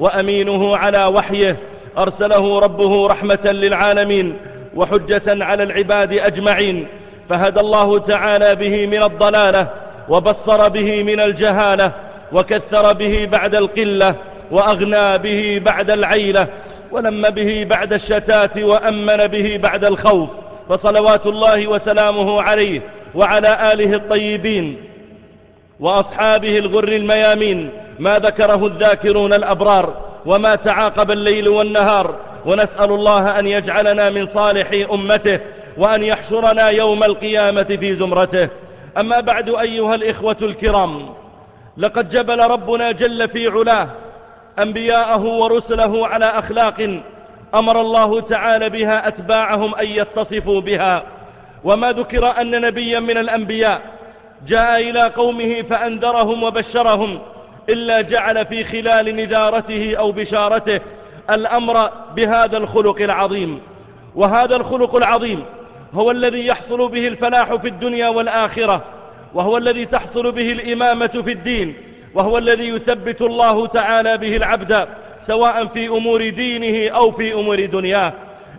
وأمينه على وحيه أرسله ربه رحمة للعالمين وحجة على العباد أجمعين فهدى الله تعالى به من الضلالة وبصر به من الجهالة وكثر به بعد القلة وأغنى به بعد العيلة ولم به بعد الشتات وأمن به بعد الخوف فصلوات الله وسلامه عليه وعلى آله الطيبين وأصحابه الغر الميامين ما ذكره الذاكرون الأبرار وما تعاقب الليل والنهار ونسأل الله أن يجعلنا من صالح أمته وأن يحشرنا يوم القيامة في زمرته. أما بعد أيها الإخوة الكرام لقد جبل ربنا جل في علاه أنبياءه ورسله على أخلاق أمر الله تعالى بها أتباعهم أن يتصفوا بها. وما ذكر أن نبيا من الأنبياء جاء إلى قومه فأنذرهم وبشرهم إلا جعل في خلال نذارته أو بشارته الأمر بهذا الخلق العظيم. وهذا الخلق العظيم هو الذي يحصل به الفلاح في الدنيا والآخرة وهو الذي تحصل به الإمامة في الدين وهو الذي يثبت الله تعالى به العبد سواء في أمور دينه أو في أمور دنياه.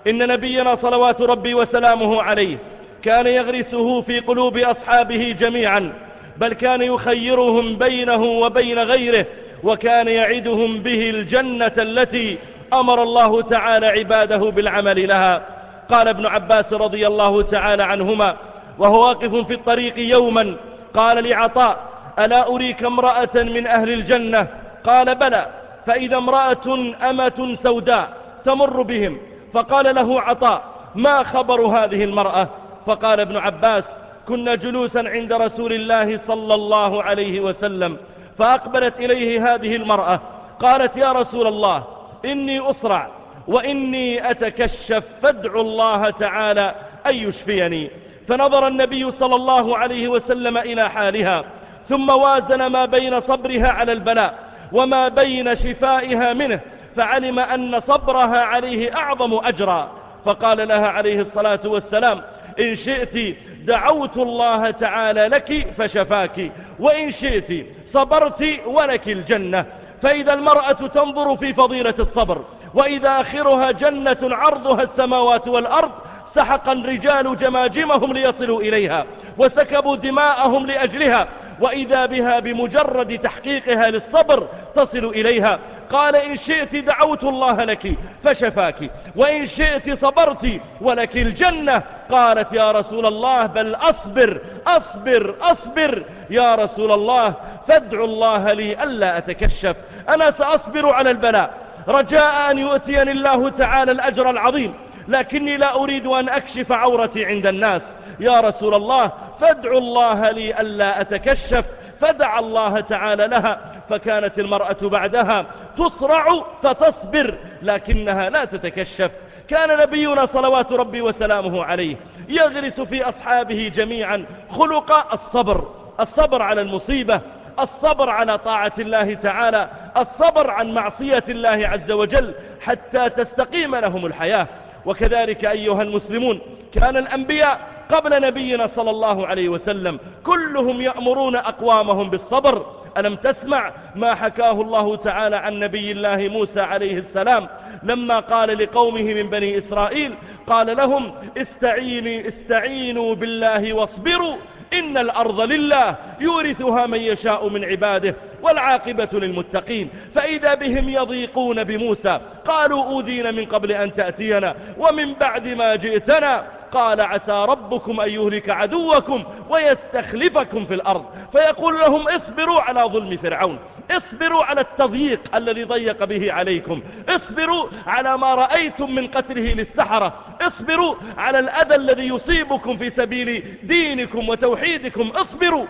إن نبينا صلوات ربي وسلامه عليه كان يغرسه في قلوب أصحابه جميعا بل كان يخيرهم بينه وبين غيره وكان يعدهم به الجنة التي أمر الله تعالى عباده بالعمل لها. قال ابن عباس رضي الله تعالى عنهما وهو واقف في الطريق يوما قال لعطاء ألا أريك امرأة من أهل الجنة؟ قال بلى فإذا امرأة أمة سوداء تمر بهم. فقال له عطاء ما خبر هذه المرأة؟ فقال ابن عباس كنا جلوسا عند رسول الله صلى الله عليه وسلم فأقبلت إليه هذه المرأة قالت يا رسول الله إني أسرع وإني أتكشف فادعو الله تعالى أن يشفيني. فنظر النبي صلى الله عليه وسلم إلى حالها ثم وازن ما بين صبرها على البلاء وما بين شفائها منه فعلم أن صبرها عليه أعظم أجرا فقال لها عليه الصلاة والسلام إن شئت دعوت الله تعالى لك فشفاك وإن شئت صبرت ولك الجنة. فإذا المرأة تنظر في فضيلة الصبر وإذا آخرها جنة عرضها السماوات والأرض سحق الرجال جماجمهم ليصلوا إليها وسكبوا دماءهم لأجلها. وإذا بها بمجرد تحقيقها للصبر تصل إليها. قال إن شئت دعوت الله لك فشفاك وإن شئت صبرت ولك الجنة. قالت يا رسول الله بل أصبر أصبر أصبر. يا رسول الله فادعوا الله لي ألا أتكشف. أنا سأصبر على البلاء. رجاء أن يؤتيني الله تعالى الأجر العظيم لكني لا أريد أن أكشف عورتي عند الناس. يا رسول الله فادعوا الله لي ألا أتكشف. فدعا الله تعالى لها. فكانت المرأة بعدها تصرع فتصبر لكنها لا تتكشف. كان نبينا صلوات ربي وسلامه عليه يغرس في أصحابه جميعا خلق الصبر. الصبر على المصيبة الصبر على طاعة الله تعالى الصبر عن معصية الله عز وجل حتى تستقيم لهم الحياة. وكذلك أيها المسلمون كان الأنبياء قبل نبينا صلى الله عليه وسلم كلهم يأمرون أقوامهم بالصبر. ألم تسمع ما حكاه الله تعالى عن نبي الله موسى عليه السلام لما قال لقومه من بني إسرائيل قال لهم استعيني استعينوا بالله واصبروا إن الأرض لله يورثها من يشاء من عباده والعاقبة للمتقين فإذا بهم يضيقون بموسى قالوا أوذينا من قبل أن تأتينا ومن بعد ما جئتنا قال عسى ربكم أن يهلك عدوكم ويستخلفكم في الأرض. فيقول لهم اصبروا على ظلم فرعون اصبروا على التضييق الذي ضيق به عليكم اصبروا على ما رأيتم من قتله للسحرة اصبروا على الأذى الذي يصيبكم في سبيل دينكم وتوحيدكم اصبروا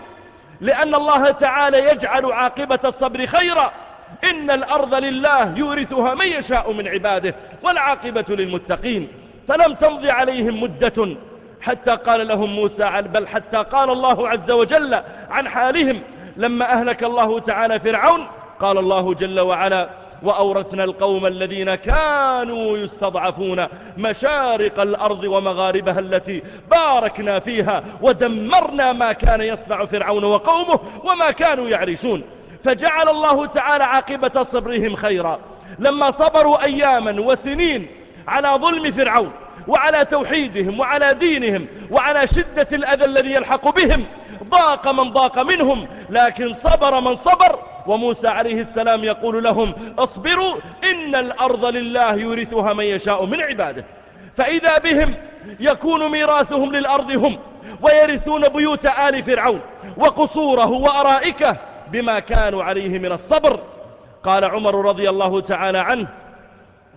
لأن الله تعالى يجعل عاقبة الصبر خيرا. إن الأرض لله يورثها من يشاء من عباده والعاقبة للمتقين. فلم تمضي عليهم مدة حتى قال لهم موسى بل حتى قال الله عز وجل عن حالهم. لما أهلك الله تعالى فرعون قال الله جل وعلا وأورثنا القوم الذين كانوا يستضعفون مشارق الأرض ومغاربها التي باركنا فيها ودمرنا ما كان يصنع فرعون وقومه وما كانوا يعرشون. فجعل الله تعالى عاقبة صبرهم خيرا. لما صبروا أياما وسنين على ظلم فرعون وعلى توحيدهم وعلى دينهم وعلى شدة الأذى الذي يلحق بهم. ضاق من ضاق منهم لكن صبر من صبر. وموسى عليه السلام يقول لهم اصبروا إن الأرض لله يورثها من يشاء من عباده. فإذا بهم يكون ميراثهم للأرض هم ويرثون بيوت آل فرعون وقصوره وأرائكه بما كانوا عليه من الصبر. قال عمر رضي الله تعالى عنه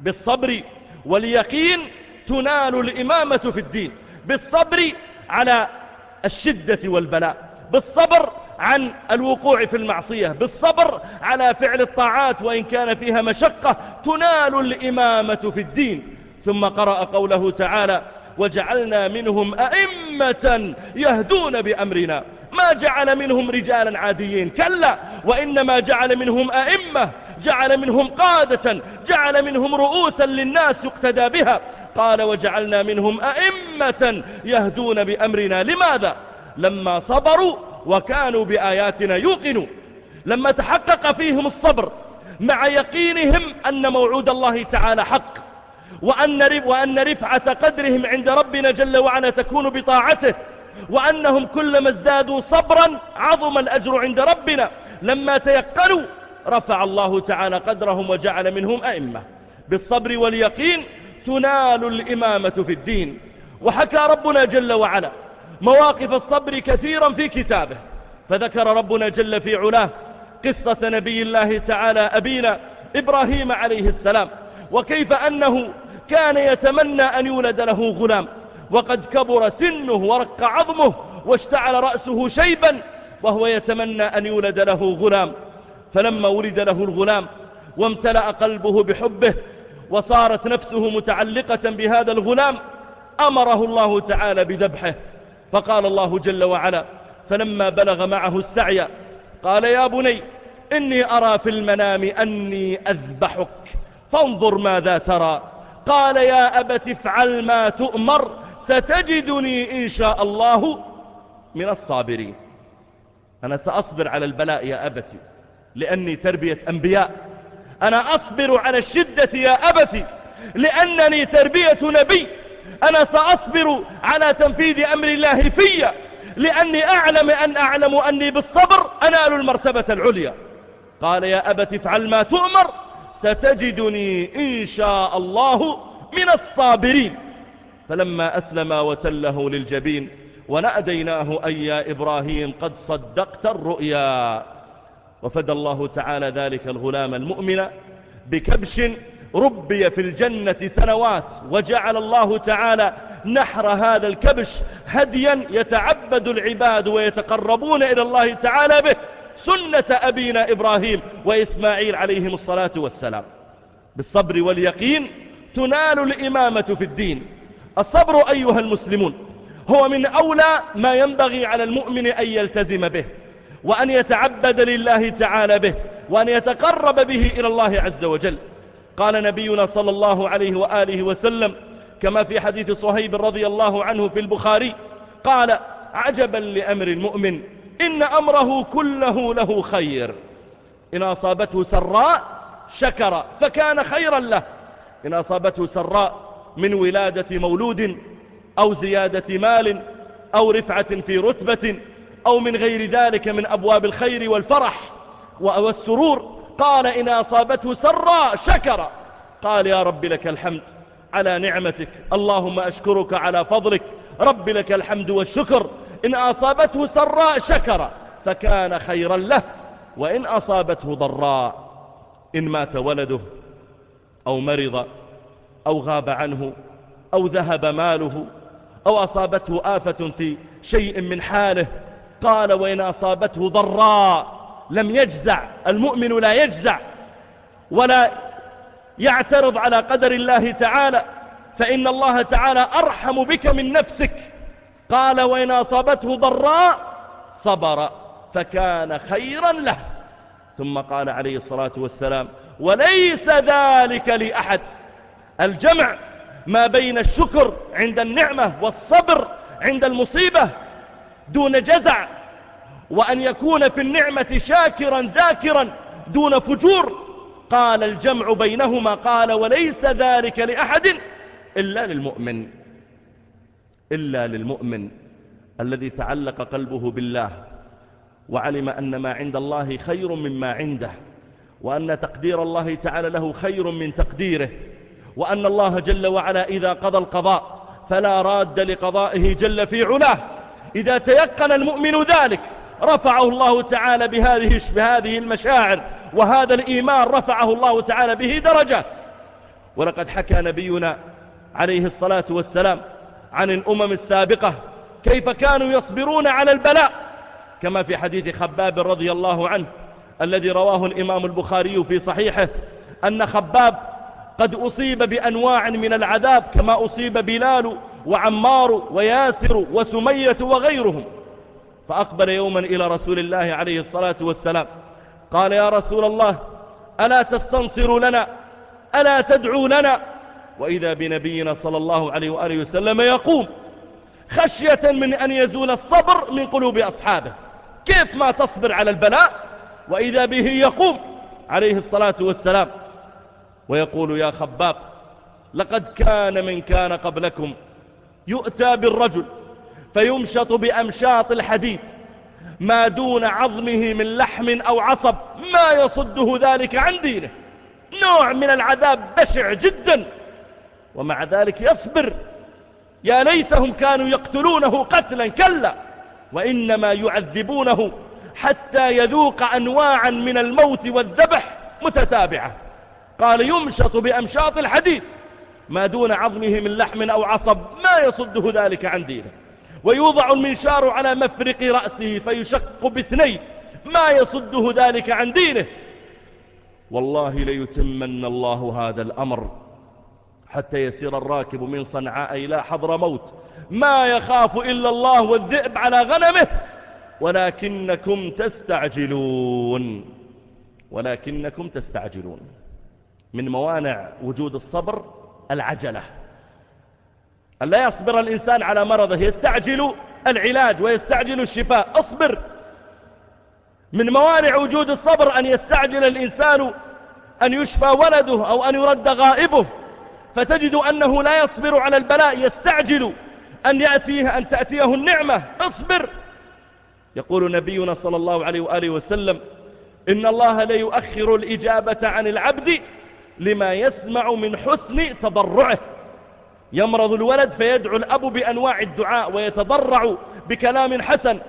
بالصبر واليقين تنال الإمامة في الدين بالصبر على الشدة والبلاء بالصبر عن الوقوع في المعصية بالصبر على فعل الطاعات وإن كان فيها مشقة تنال الإمامة في الدين. ثم قرأ قوله تعالى وجعلنا منهم أئمة يهدون بأمرنا ما جعل منهم رجالا عاديين كلا وإنما جعل منهم أئمة جعل منهم قادة جعل منهم رؤوسا للناس يقتدى بها. قال وجعلنا منهم أئمة يهدون بأمرنا. لماذا؟ لما صبروا وكانوا بآياتنا يوقنوا. لما تحقق فيهم الصبر مع يقينهم أن موعود الله تعالى حق وأن, وأن رفعة قدرهم عند ربنا جل وعلا تكون بطاعته وأنهم كلما ازدادوا صبرا عظم الأجر عند ربنا. لما تيقنوا رفع الله تعالى قدرهم وجعل منهم أئمة. بالصبر واليقين تنال الإمامة في الدين. وحكى ربنا جل وعلا مواقف الصبر كثيرا في كتابه. فذكر ربنا جل في علاه قصة نبي الله تعالى أبينا إبراهيم عليه السلام وكيف أنه كان يتمنى أن يولد له غلام. وقد كبر سنه ورق عظمه واشتعل رأسه شيبا وهو يتمنى أن يولد له غلام. فلما ولد له الغلام وامتلأ قلبه بحبه وصارت نفسه متعلقة بهذا الغلام أمره الله تعالى بذبحه. فقال الله جل وعلا فلما بلغ معه السعي قال يا بني إني أرى في المنام أني أذبحك فانظر ماذا ترى قال يا أبت افعل ما تؤمر ستجدني إن شاء الله من الصابرين أنا سأصبر على البلاء يا أبتي. لأني تربية أنبياء. أنا أصبر على الشدة يا أبتي لأنني تربية نبي. أنا سأصبر على تنفيذ أمر الله في لأني أعلم أن أعلم أني بالصبر أنال المرتبة العليا. قال يا أبت افعل ما تؤمر ستجدني إن شاء الله من الصابرين. فلما أسلم وتله للجبين ونأديناه أي يا إبراهيم قد صدقت الرؤيا. وفدى الله تعالى ذلك الغلام المؤمن بكبش ربي في الجنة سنوات وجعل الله تعالى نحر هذا الكبش هديا يتعبد العباد ويتقربون إلى الله تعالى به سنة أبينا إبراهيم وإسماعيل عليهم الصلاة والسلام. بالصبر واليقين تنال الإمامة في الدين. الصبر أيها المسلمون هو من أولى ما ينبغي على المؤمن أن يلتزم به. وأن يتعبد لله تعالى به وأن يتقرب به إلى الله عز وجل. قال نبينا صلى الله عليه وآله وسلم كما في حديث صهيب رضي الله عنه في البخاري قال عجبا لأمر المؤمن إن أمره كله له خير. إن أصابته سراء شكر فكان خيرا له. إن أصابته سراء من ولادة مولود أو زيادة مال أو رفعة في رتبة أو من غير ذلك من أبواب الخير والفرح والسرور. قال إن أصابته سراء شكر. قال يا رب لك الحمد على نعمتك. اللهم أشكرك على فضلك. رب لك الحمد والشكر. إن أصابته سراء شكر فكان خيرا له. وإن أصابته ضراء إن مات ولده أو مرض أو غاب عنه أو ذهب ماله أو أصابته آفة في شيء من حاله قال وإن أصابته ضراء لم يجزع المؤمن لا يجزع ولا يعترض على قدر الله تعالى فإن الله تعالى أرحم بك من نفسك. قال وإن أصابته ضراء صبر فكان خيرا له. ثم قال عليه الصلاة والسلام وليس ذلك لأحد. الجمع ما بين الشكر عند النعمة والصبر عند المصيبة دون جزع وأن يكون في النعمة شاكرا ذاكرا دون فجور. قال الجمع بينهما قال وليس ذلك لأحد إلا للمؤمن إلا للمؤمن الذي تعلق قلبه بالله وعلم أن ما عند الله خير مما عنده وأن تقدير الله تعالى له خير من تقديره وأن الله جل وعلا إذا قضى القضاء فلا راد لقضائه جل في علاه. إذا تيقن المؤمن ذلك رفعه الله تعالى بهذه, بهذه المشاعر وهذا الإيمان رفعه الله تعالى به درجات. ولقد حكى نبينا عليه الصلاة والسلام عن الأمم السابقة كيف كانوا يصبرون على البلاء. كما في حديث خباب رضي الله عنه الذي رواه الإمام البخاري في صحيحه أن خباب قد أصيب بأنواع من العذاب كما أصيب بلال وعمار وياسر وسمية وغيرهم. فأقبل يوما إلى رسول الله عليه الصلاة والسلام قال يا رسول الله ألا تستنصر لنا؟ ألا تدعو لنا؟ وإذا بنبينا صلى الله عليه وآله وسلم يقوم خشية من أن يزول الصبر من قلوب أصحابه. كيف ما تصبر على البلاء؟ وإذا به يقوم عليه الصلاة والسلام ويقول يا خباب لقد كان من كان قبلكم يؤتى بالرجل فيمشط بأمشاط الحديد ما دون عظمه من لحم أو عصب ما يصده ذلك عن دينه. نوع من العذاب بشع جدا. ومع ذلك يصبر. يا ليتهم كانوا يقتلونه قتلا كلا. وإنما يعذبونه حتى يذوق أنواعا من الموت والذبح متتابعة. قال يمشط بأمشاط الحديد. ما دون عظمه من لحم أو عصب ما يصده ذلك عن دينه. ويوضع المنشار على مفرق رأسه فيشق باثنين ما يصده ذلك عن دينه. والله ليتمن الله هذا الأمر حتى يسير الراكب من صنعاء إلى حضر موت. ما يخاف إلا الله والذئب على غنمه ولكنكم تستعجلون. ولكنكم تستعجلون. من موانع وجود الصبر العجلة. أن لا يصبر الإنسان على مرضه يستعجل العلاج ويستعجل الشفاء. أصبر. من موانع وجود الصبر أن يستعجل الإنسان أن يشفى ولده أو أن يرد غائبه. فتجد أنه لا يصبر على البلاء يستعجل أن يأتيه أن تأتيه النعمة. أصبر. يقول نبينا صلى الله عليه وآله وسلم إن الله ليؤخر الإجابة عن العبد لما يسمع من حسن تضرعه. يمرض الولد فيدعو الأب بأنواع الدعاء ويتضرع بكلام حسن.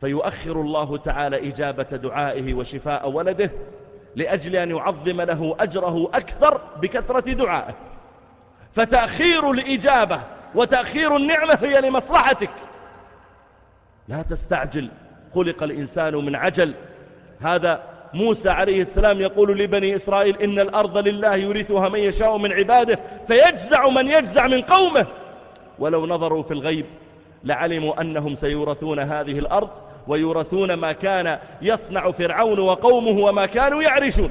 فيؤخر الله تعالى إجابة دعائه وشفاء ولده لأجل أن يعظم له أجره أكثر بكثرة دعائه. فتأخير الإجابة وتأخير النعمة هي لمصلحتك. لا تستعجل خلق الإنسان من عجل. هذا موسى عليه السلام يقول لبني إسرائيل إن الأرض لله يورثها من يشاء من عباده فيجزع من يجزع من قومه. ولو نظروا في الغيب لعلموا أنهم سيورثون هذه الأرض ويورثون ما كان يصنع فرعون وقومه وما كانوا يعرشون.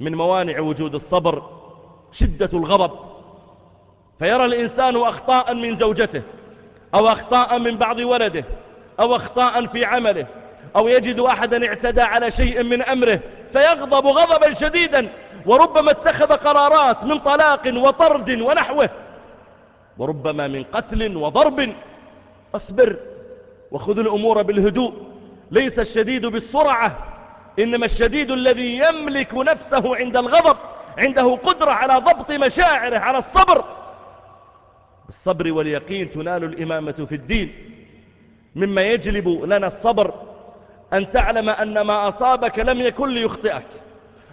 من موانع وجود الصبر شدة الغضب. فيرى الإنسان أخطاء من زوجته أو أخطاء من بعض ولده أو أخطاء في عمله أو يجد أحدا اعتدى على شيء من أمره فيغضب غضبا شديدا وربما اتخذ قرارات من طلاق وطرد ونحوه وربما من قتل وضرب. اصبر وخذ الأمور بالهدوء ليس الشديد بالسرعة إنما الشديد الذي يملك نفسه عند الغضب عنده قدرة على ضبط مشاعره على الصبر. الصبر واليقين تنال الإمامة في الدين مما يجلب لنا الصبر. أن تعلم أن ما أصابك لم يكن ليخطئك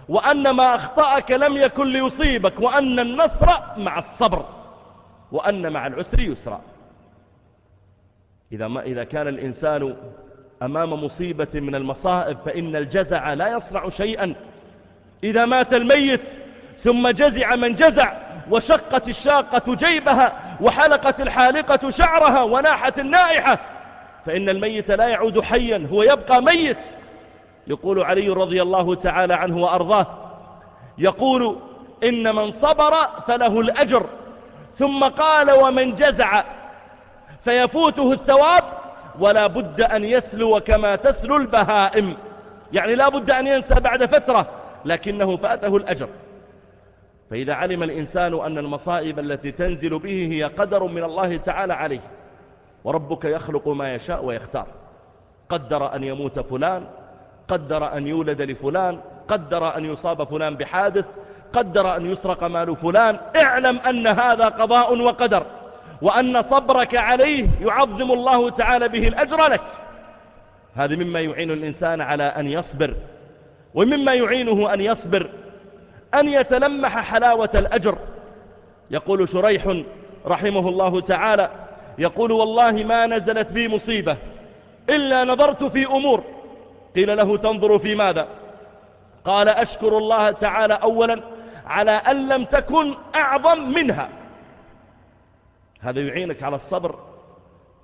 وأن ما أخطأك لم يكن ليصيبك وأن النصر مع الصبر وأن مع العسر يسرا. إذا, ما إذا كان الإنسان أمام مصيبة من المصائب فإن الجزع لا يصنع شيئا. إذا مات الميت ثم جزع من جزع وشقت الشاقة جيبها وحلقت الحالقة شعرها وناحت النائحة فإن الميت لا يعود حيا هو يبقى ميت. يقول علي رضي الله تعالى عنه وأرضاه يقول إن من صبر فله الأجر ثم قال ومن جزع فيفوته الثواب ولا بد أن يسلو كما تسلو البهائم. يعني لا بد أن ينسى بعد فترة لكنه فاته الأجر. فإذا علم الإنسان أن المصائب التي تنزل به هي قدر من الله تعالى عليه وربك يخلق ما يشاء ويختار. قدر أن يموت فلان قدر أن يولد لفلان قدر أن يصاب فلان بحادث قدر أن يسرق مال فلان. اعلم أن هذا قضاء وقدر وأن صبرك عليه يعظم الله تعالى به الأجر لك. هذا مما يعين الإنسان على أن يصبر ومما يعينه أن يصبر أن يتلمح حلاوة الأجر. يقول شريح رحمه الله تعالى يقول والله ما نزلت بي مصيبة إلا نظرت في أمور. قيل له تنظر في ماذا؟ قال أشكر الله تعالى أولا على أن لم تكن أعظم منها. هذا يعينك على الصبر.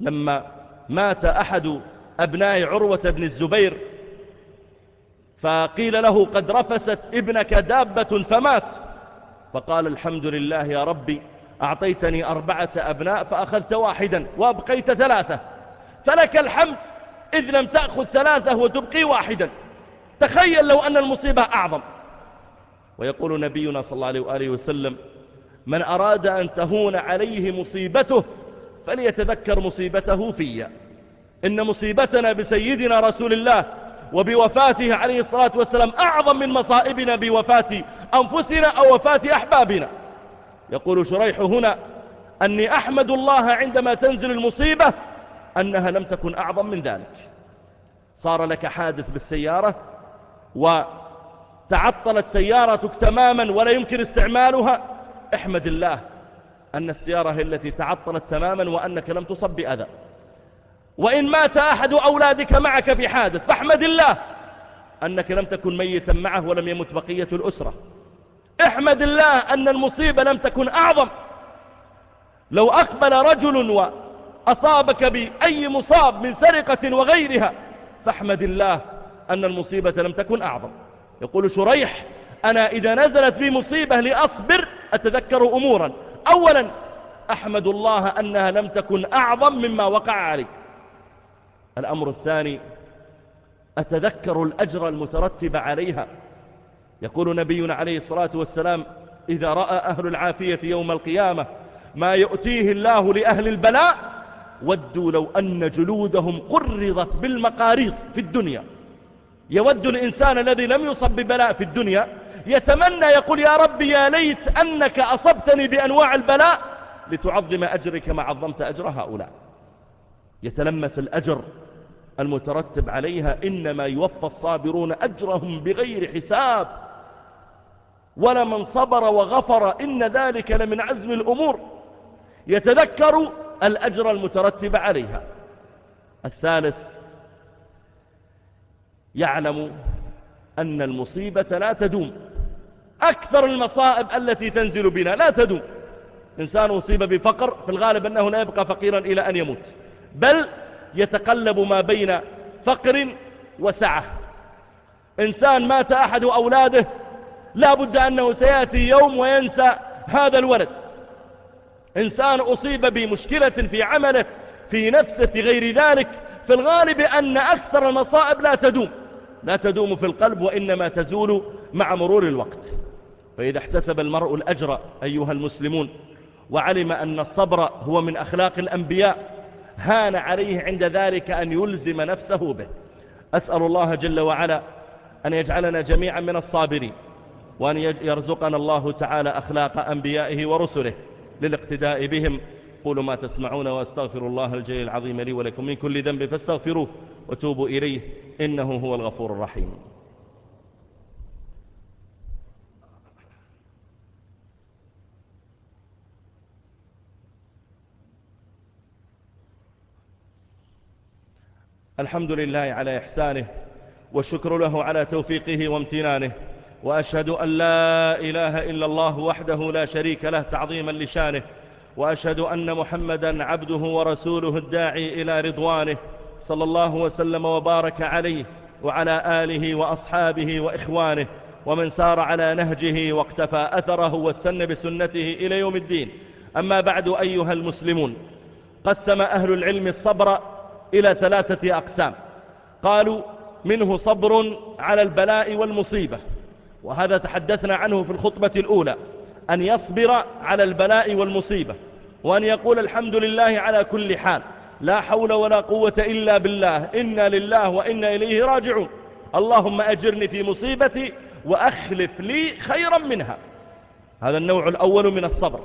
لما مات أحد أبناء عروة بن الزبير فقيل له قد رفست ابنك دابة فمات. فقال الحمد لله يا ربي أعطيتني أربعة أبناء فأخذت واحدا وأبقيت ثلاثة. فلك الحمد إذ لم تأخذ ثلاثة وتبقي واحدا. تخيل لو أن المصيبة أعظم. ويقول نبينا صلى الله عليه وآله وسلم من أراد أن تهون عليه مصيبته فليتذكر مصيبته في إن مصيبتنا بسيدنا رسول الله وبوفاته عليه الصلاة والسلام أعظم من مصائبنا بوفاة أنفسنا أو وفاة أحبابنا. يقول شريح هنا أني أحمد الله عندما تنزل المصيبة أنها لم تكن أعظم من ذلك. صار لك حادث بالسيارة وتعطلت سيارتك تماما ولا يمكن استعمالها. احمد الله أن السيارة هي التي تعطلت تماما وأنك لم تصب بأذى. وإن مات أحد أولادك معك في حادث فاحمد الله أنك لم تكن ميتا معه ولم يمت بقية الأسرة. احمد الله أن المصيبة لم تكن أعظم. لو أقبل رجل وأصابك بأي مصاب من سرقة وغيرها فاحمد الله أن المصيبة لم تكن أعظم. يقول شريح أنا إذا نزلت بي مصيبة لأصبر أتذكر أمورا. أولا أحمد الله أنها لم تكن أعظم مما وقع علي. الأمر الثاني أتذكر الأجر المترتب عليها. يقول نبينا عليه الصلاة والسلام إذا رأى أهل العافية يوم القيامة ما يؤتيه الله لأهل البلاء ودوا لو أن جلودهم قرضت بالمقاريض في الدنيا. يود الإنسان الذي لم يصب ببلاء في الدنيا يتمنى يقول يا رب يا ليت أنك أصبتني بأنواع البلاء لتعظم أجرك ما عظمت أجر هؤلاء. يتلمس الأجر المترتب عليها إنما يوفى الصابرون أجرهم بغير حساب. ولمن صبر وغفر إن ذلك لمن عزم الأمور. يتذكر الأجر المترتب عليها. الثالث يعلم أن المصيبة لا تدوم. أكثر المصائب التي تنزل بنا لا تدوم. إنسان أصيب بفقر في الغالب أنه لا يبقى فقيرا إلى أن يموت. بل يتقلب ما بين فقر وسعة. إنسان مات أحد أولاده لا بد أنه سيأتي يوم وينسى هذا الولد. إنسان أصيب بمشكلة في عمله في نفسه في غير ذلك. في الغالب أن أكثر المصائب لا تدوم. لا تدوم في القلب وإنما تزول مع مرور الوقت. فإذا احتسب المرء الأجر أيها المسلمون وعلم أن الصبر هو من أخلاق الأنبياء هان عليه عند ذلك أن يلزم نفسه به. أسأل الله جل وعلا أن يجعلنا جميعا من الصابرين. وأن يرزقنا الله تعالى أخلاق أنبيائه ورسله للاقتداء بهم. قولوا ما تسمعون وأستغفر الله الجليل العظيم لي ولكم من كل ذنب فاستغفروه وتوبوا إليه إنه هو الغفور الرحيم. الحمد لله على إحسانه والشكر له على توفيقه وامتنانه. وأشهد أن لا إله إلا الله وحده لا شريك له تعظيما لشانه وأشهد أن محمدا عبده ورسوله الداعي إلى رضوانه صلى الله وسلم وبارك عليه وعلى آله وأصحابه وإخوانه ومن سار على نهجه واقتفى أثره واستن بسنته إلى يوم الدين. أما بعد أيها المسلمون قسم أهل العلم الصبر إلى ثلاثة أقسام. قالوا منه صبر على البلاء والمصيبة. وهذا تحدثنا عنه في الخطبة الأولى أن يصبر على البلاء والمصيبة وأن يقول الحمد لله على كل حال لا حول ولا قوة إلا بالله إنا لله وإنا إليه راجعون. اللهم أجرني في مصيبتي وأخلف لي خيرا منها. هذا النوع الأول من الصبر.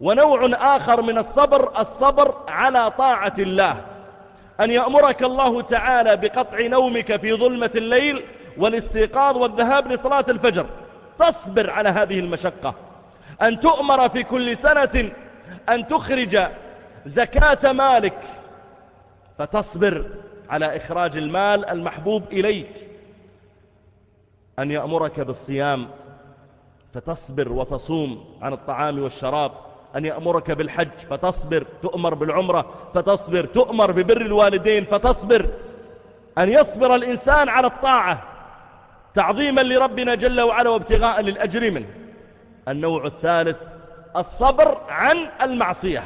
ونوع آخر من الصبر الصبر على طاعة الله. أن يأمرك الله تعالى بقطع نومك في ظلمة الليل والاستيقاظ والذهاب لصلاة الفجر. تصبر على هذه المشقة. أن تؤمر في كل سنة أن تخرج زكاة مالك. فتصبر على إخراج المال المحبوب إليك. أن يأمرك بالصيام. فتصبر وتصوم عن الطعام والشراب. أن يأمرك بالحج. فتصبر. تؤمر بالعمرة. فتصبر. تؤمر ببر الوالدين. فتصبر. أن يصبر الإنسان على الطاعة. تعظيما لربنا جل وعلا وابتغاء للأجر منه. النوع الثالث الصبر عن المعصية.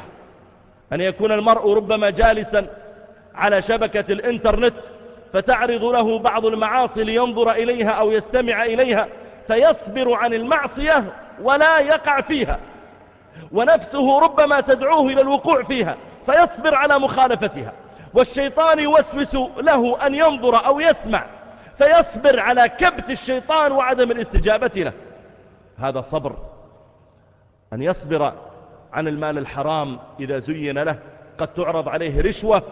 أن يكون المرء ربما جالسا على شبكة الإنترنت فتعرض له بعض المعاصي لينظر إليها أو يستمع إليها فيصبر عن المعصية ولا يقع فيها. ونفسه ربما تدعوه إلى الوقوع فيها فيصبر على مخالفتها. والشيطان يوسوس له أن ينظر أو يسمع فيصبر على كبت الشيطان وعدم الاستجابة له. هذا صبر. أن يصبر عن المال الحرام إذا زين له. قد تعرض عليه رشوة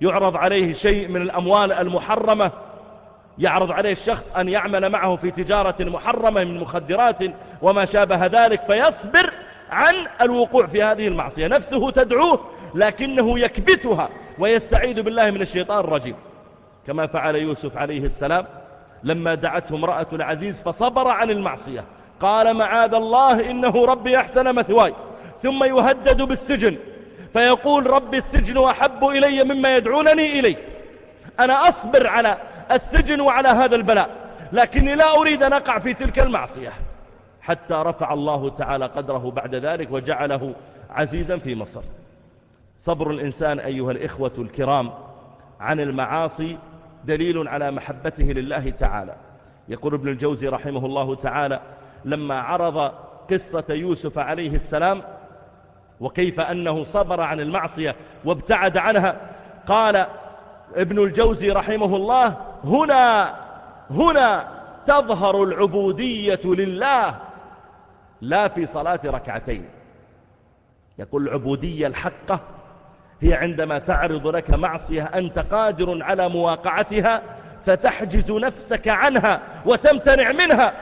يعرض عليه شيء من الأموال المحرمة. يعرض عليه الشخص أن يعمل معه في تجارة محرمة من مخدرات وما شابه ذلك. فيصبر عن الوقوع في هذه المعصية. نفسه تدعوه لكنه يكبتها ويستعيد بالله من الشيطان الرجيم. كما فعل يوسف عليه السلام لما دعته امرأة العزيز فصبر عن المعصية. قال معاذ الله إنه ربي أحسن مثواي. ثم يهدد بالسجن. فيقول ربي السجن أحب إلي مما يدعونني إليه. أنا أصبر على السجن وعلى هذا البلاء. لكني لا أريد أن أقع في تلك المعصية. حتى رفع الله تعالى قدره بعد ذلك وجعله عزيزا في مصر. صبر الإنسان أيها الإخوة الكرام عن المعاصي دليل على محبته لله تعالى. يقول ابن الجوزي رحمه الله تعالى لما عرض قصة يوسف عليه السلام وكيف أنه صبر عن المعصية وابتعد عنها قال ابن الجوزي رحمه الله هنا هنا تظهر العبودية لله لا في صلاة ركعتين. يقول العبودية الحقة هي عندما تعرض لك معصية أنت قادر على مواقعتها فتحجز نفسك عنها وتمتنع منها.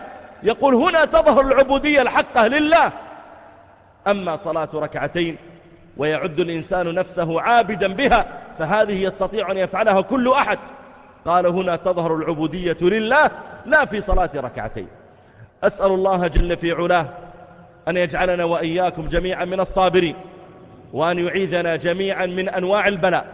يقول هنا تظهر العبودية الحقة لله. أما صلاة ركعتين ويعد الإنسان نفسه عابدا بها فهذه يستطيع أن يفعلها كل أحد. قال هنا تظهر العبودية لله لا في صلاة ركعتين. أسأل الله جل في علاه أن يجعلنا وإياكم جميعا من الصابرين. وأن يعيذنا جميعا من أنواع البلاء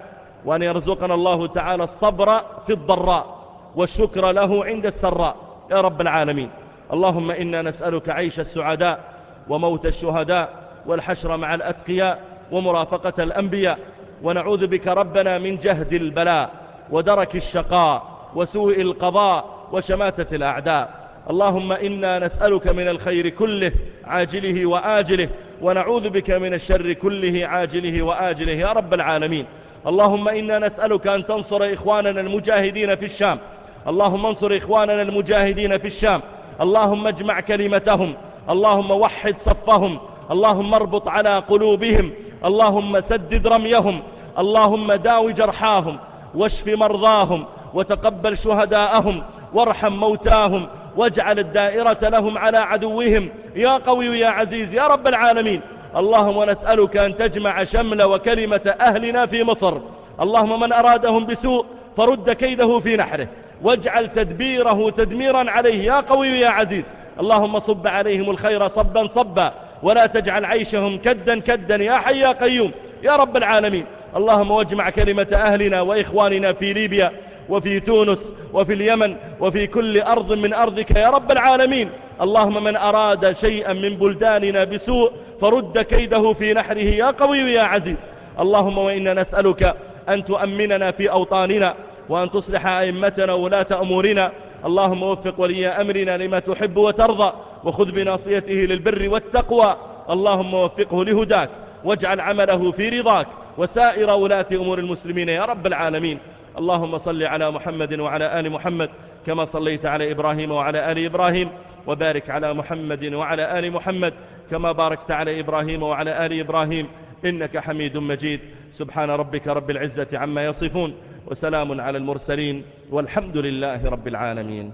وأن يرزقنا الله تعالى الصبر في الضراء والشكر له عند السراء. يا رب العالمين اللهم إنا نسألك عيش السعداء وموت الشهداء والحشر مع الأتقياء ومرافقة الأنبياء ونعوذ بك ربنا من جهد البلاء ودرك الشقاء وسوء القضاء وشماتة الأعداء. اللهم إنا نسألك من الخير كله عاجله وآجله ونعوذ بك من الشر كله عاجله وآجله يا رب العالمين. اللهم إنا نسألك أن تنصر إخواننا المجاهدين في الشام. اللهم انصر إخواننا المجاهدين في الشام. اللهم اجمع كلمتهم. اللهم وحد صفهم. اللهم اربط على قلوبهم. اللهم سدد رميهم. اللهم داو جرحاهم. واشف مرضاهم. وتقبل شهداءهم. وارحم موتاهم. واجعل الدائرة لهم على عدوهم. يا قوي يا عزيز يا رب العالمين. اللهم نسألك أن تجمع شمل وكلمة أهلنا في مصر. اللهم من أرادهم بسوء فرد كيده في نحره. واجعل تدبيره تدميرا عليه. يا قوي يا عزيز. اللهم صب عليهم الخير صبا صبا. ولا تجعل عيشهم كدا كدا. يا حي يا قيوم. يا رب العالمين. اللهم واجمع كلمة أهلنا وإخواننا في ليبيا. وفي تونس وفي اليمن وفي كل أرض من أرضك يا رب العالمين. اللهم من أراد شيئا من بلداننا بسوء فرد كيده في نحره يا قوي يا عزيز. اللهم وإنا نسألك أن تؤمننا في أوطاننا وأن تصلح أئمتنا ولاة أمورنا. اللهم وفق ولي أمرنا لما تحب وترضى وخذ بناصيته للبر والتقوى. اللهم وفقه لهداك واجعل عمله في رضاك وسائر ولاة أمور المسلمين يا رب العالمين. اللهم صل على محمد وعلى آل محمد كما صليت على إبراهيم وعلى آل إبراهيم وبارك على محمد وعلى آل محمد كما باركت على إبراهيم وعلى آل إبراهيم إنك حميد مجيد. سبحان ربك رب العزة عما يصفون وسلام على المرسلين والحمد لله رب العالمين.